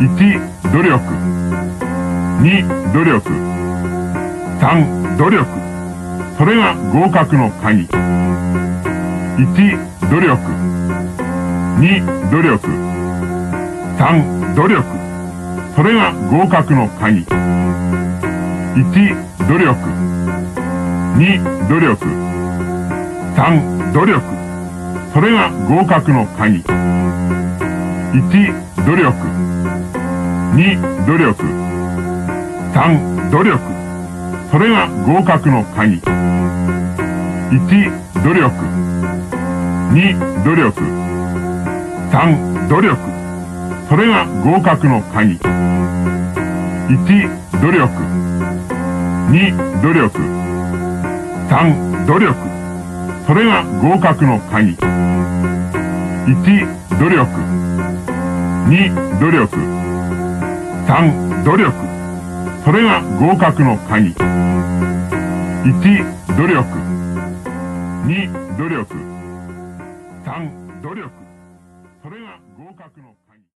1努力。2努力。3努力。それが合格の鍵。1努力。2努力。3努力。それが合格の鍵。1努力。2努力。3努力。それが合格の鍵。1努力。2努力。3努力。それが合格の鍵。1努力。2努力。3努力。それが合格の鍵。1努力。2努力。3努力。それが合格の鍵。1努力。2努力。3努力。それが合格の鍵。1努力。2努力。3努力。それが合格の鍵。